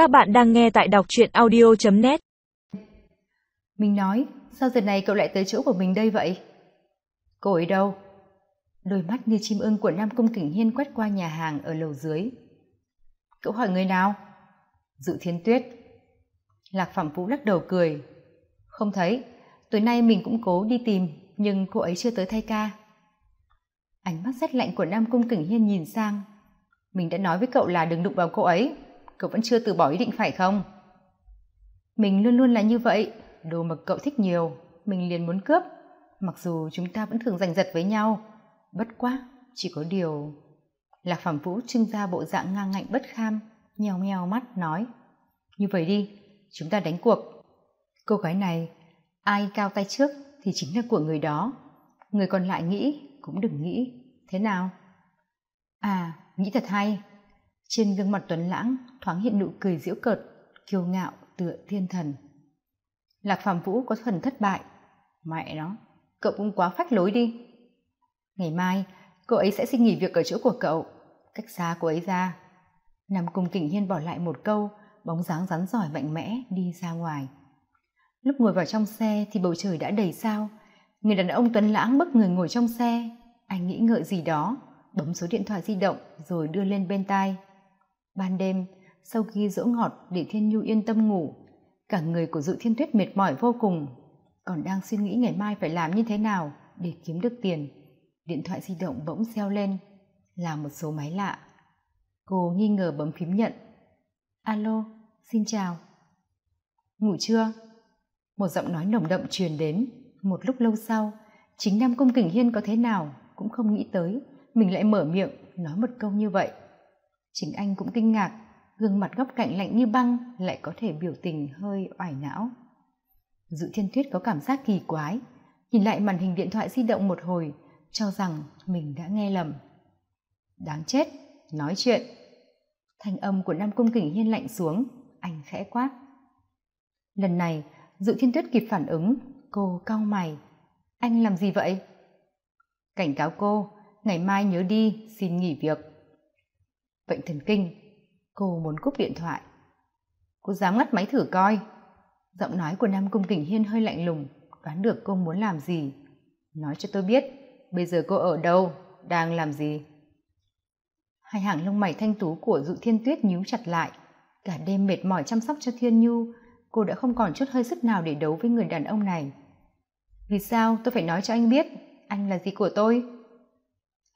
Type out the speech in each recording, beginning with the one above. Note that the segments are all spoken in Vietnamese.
Các bạn đang nghe tại đọc truyện audio.net Mình nói, sao giờ này cậu lại tới chỗ của mình đây vậy? Cô ấy đâu? Đôi mắt như chim ưng của Nam Cung Kỳnh Hiên quét qua nhà hàng ở lầu dưới. Cậu hỏi người nào? Dự Thiên Tuyết. Lạc Phạm Vũ lắc đầu cười. Không thấy, tối nay mình cũng cố đi tìm, nhưng cô ấy chưa tới thay ca. Ánh mắt rất lạnh của Nam Cung Kỳnh Hiên nhìn sang. Mình đã nói với cậu là đừng đụng vào cô ấy, cậu vẫn chưa từ bỏ ý định phải không? Mình luôn luôn là như vậy, đồ mà cậu thích nhiều, mình liền muốn cướp. Mặc dù chúng ta vẫn thường giành giật với nhau, bất quá, chỉ có điều... Lạc Phạm Vũ trưng ra bộ dạng ngang ngạnh bất kham, nheo nheo mắt nói. Như vậy đi, chúng ta đánh cuộc. Cô gái này, ai cao tay trước thì chính là của người đó. Người còn lại nghĩ, cũng đừng nghĩ. Thế nào? À, nghĩ thật hay. Trên gương mặt Tuấn Lãng thoáng hiện nụ cười giễu cợt, kiêu ngạo tựa thiên thần. Lạc Phạm Vũ có phần thất bại. Mẹ nó, cậu cũng quá phách lối đi. Ngày mai, cô ấy sẽ xin nghỉ việc ở chỗ của cậu. Cách xa cô ấy ra. Nằm cùng kỉnh Hiên bỏ lại một câu, bóng dáng rắn giỏi mạnh mẽ đi ra ngoài. Lúc ngồi vào trong xe thì bầu trời đã đầy sao. Người đàn ông Tuấn Lãng bất người ngồi trong xe. Anh nghĩ ngợi gì đó, bấm số điện thoại di động rồi đưa lên bên tai. Ban đêm, sau khi dỗ ngọt để Thiên Nhu yên tâm ngủ, cả người của Dự Thiên Tuyết mệt mỏi vô cùng, còn đang suy nghĩ ngày mai phải làm như thế nào để kiếm được tiền. Điện thoại di động bỗng reo lên, là một số máy lạ. Cô nghi ngờ bấm phím nhận. Alo, xin chào. Ngủ chưa? Một giọng nói nồng đậm truyền đến. Một lúc lâu sau, chính Nam Cung Kình Hiên có thế nào cũng không nghĩ tới mình lại mở miệng nói một câu như vậy. Chính anh cũng kinh ngạc, gương mặt góc cạnh lạnh như băng lại có thể biểu tình hơi oải não. Dự thiên tuyết có cảm giác kỳ quái, nhìn lại màn hình điện thoại di động một hồi, cho rằng mình đã nghe lầm. Đáng chết, nói chuyện. Thanh âm của Nam Cung Kình Hiên lạnh xuống, anh khẽ quát. Lần này, Dự Thiên Tuyết kịp phản ứng, cô cau mày. Anh làm gì vậy? Cảnh cáo cô, ngày mai nhớ đi, xin nghỉ việc. Bệnh thần kinh, cô muốn cúp điện thoại. Cô dám ngắt máy thử coi. Giọng nói của Nam Cung Kình Hiên hơi lạnh lùng, đoán được cô muốn làm gì. Nói cho tôi biết, bây giờ cô ở đâu, đang làm gì? Hai hàng lông mày thanh tú của Dụ Thiên Tuyết nhíu chặt lại. Cả đêm mệt mỏi chăm sóc cho Thiên Nhu, cô đã không còn chút hơi sức nào để đấu với người đàn ông này. Vì sao tôi phải nói cho anh biết, anh là gì của tôi?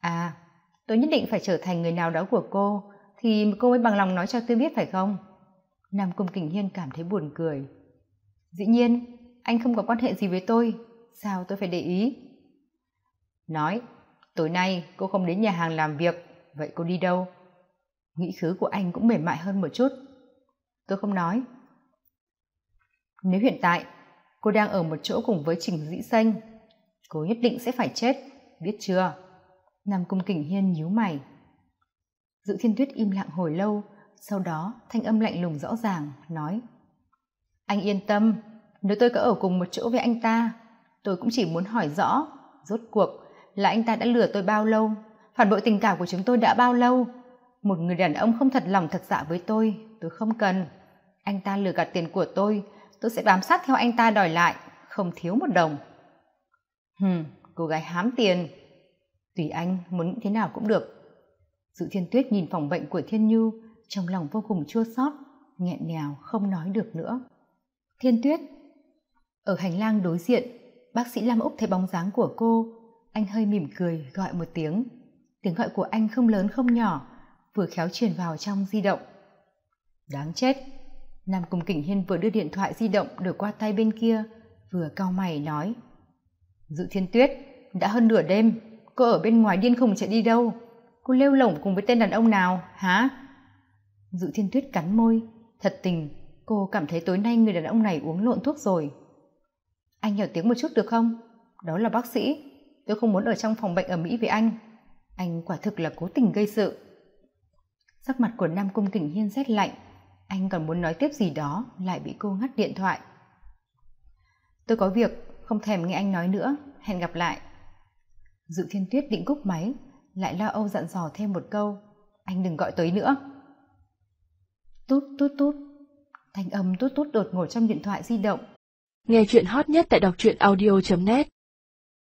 À, tôi nhất định phải trở thành người nào đó của cô, thì cô mới bằng lòng nói cho tôi biết phải không? Nam Cung Kình Hiên cảm thấy buồn cười. Dĩ nhiên, anh không có quan hệ gì với tôi, sao tôi phải để ý? Nói, tối nay cô không đến nhà hàng làm việc, vậy cô đi đâu? Nghĩ khứ của anh cũng mềm mại hơn một chút. Tôi không nói. Nếu hiện tại cô đang ở một chỗ cùng với Trình Dĩ Xanh, cô nhất định sẽ phải chết, biết chưa? Nam Cung Kình Hiên nhíu mày. Dự Thiên Tuyết im lặng hồi lâu, sau đó thanh âm lạnh lùng rõ ràng, nói Anh yên tâm, nếu tôi có ở cùng một chỗ với anh ta, tôi cũng chỉ muốn hỏi rõ, rốt cuộc là anh ta đã lừa tôi bao lâu, phản bội tình cảm của chúng tôi đã bao lâu. Một người đàn ông không thật lòng thật dạ với tôi, tôi không cần. Anh ta lừa gạt tiền của tôi, tôi sẽ bám sát theo anh ta đòi lại, không thiếu một đồng. Hừm, cô gái hám tiền. Tùy anh muốn thế nào cũng được. Dự thiên tuyết nhìn phòng bệnh của Thiên Nhu, trong lòng vô cùng chua xót, nghẹn ngào không nói được nữa. Thiên tuyết. Ở hành lang đối diện, bác sĩ Lam Úc thấy bóng dáng của cô, anh hơi mỉm cười gọi một tiếng. Tiếng gọi của anh không lớn không nhỏ, vừa khéo truyền vào trong di động. Đáng chết! Nam Cung Kình Hiên vừa đưa điện thoại di động được qua tay bên kia, vừa cau mày nói. Dự thiên tuyết, đã hơn nửa đêm, cô ở bên ngoài điên khùng chạy đi đâu? Cô lêu lổng cùng với tên đàn ông nào, hả? Dự thiên tuyết cắn môi, thật tình, cô cảm thấy tối nay người đàn ông này uống lộn thuốc rồi. Anh nhỏ tiếng một chút được không? Đó là bác sĩ, tôi không muốn ở trong phòng bệnh ở Mỹ với anh. Anh quả thực là cố tình gây sự. Sắc mặt của Nam Cung Kình Hiên rét lạnh, anh còn muốn nói tiếp gì đó lại bị cô ngắt điện thoại. Tôi có việc, không thèm nghe anh nói nữa, hẹn gặp lại. Dự thiên tuyết định cúp máy, lại la âu dặn dò thêm một câu, anh đừng gọi tới nữa. Tút tút tút, thanh âm tút tút đột ngột trong điện thoại di động. Nghe chuyện hot nhất tại đọc truyện audio net.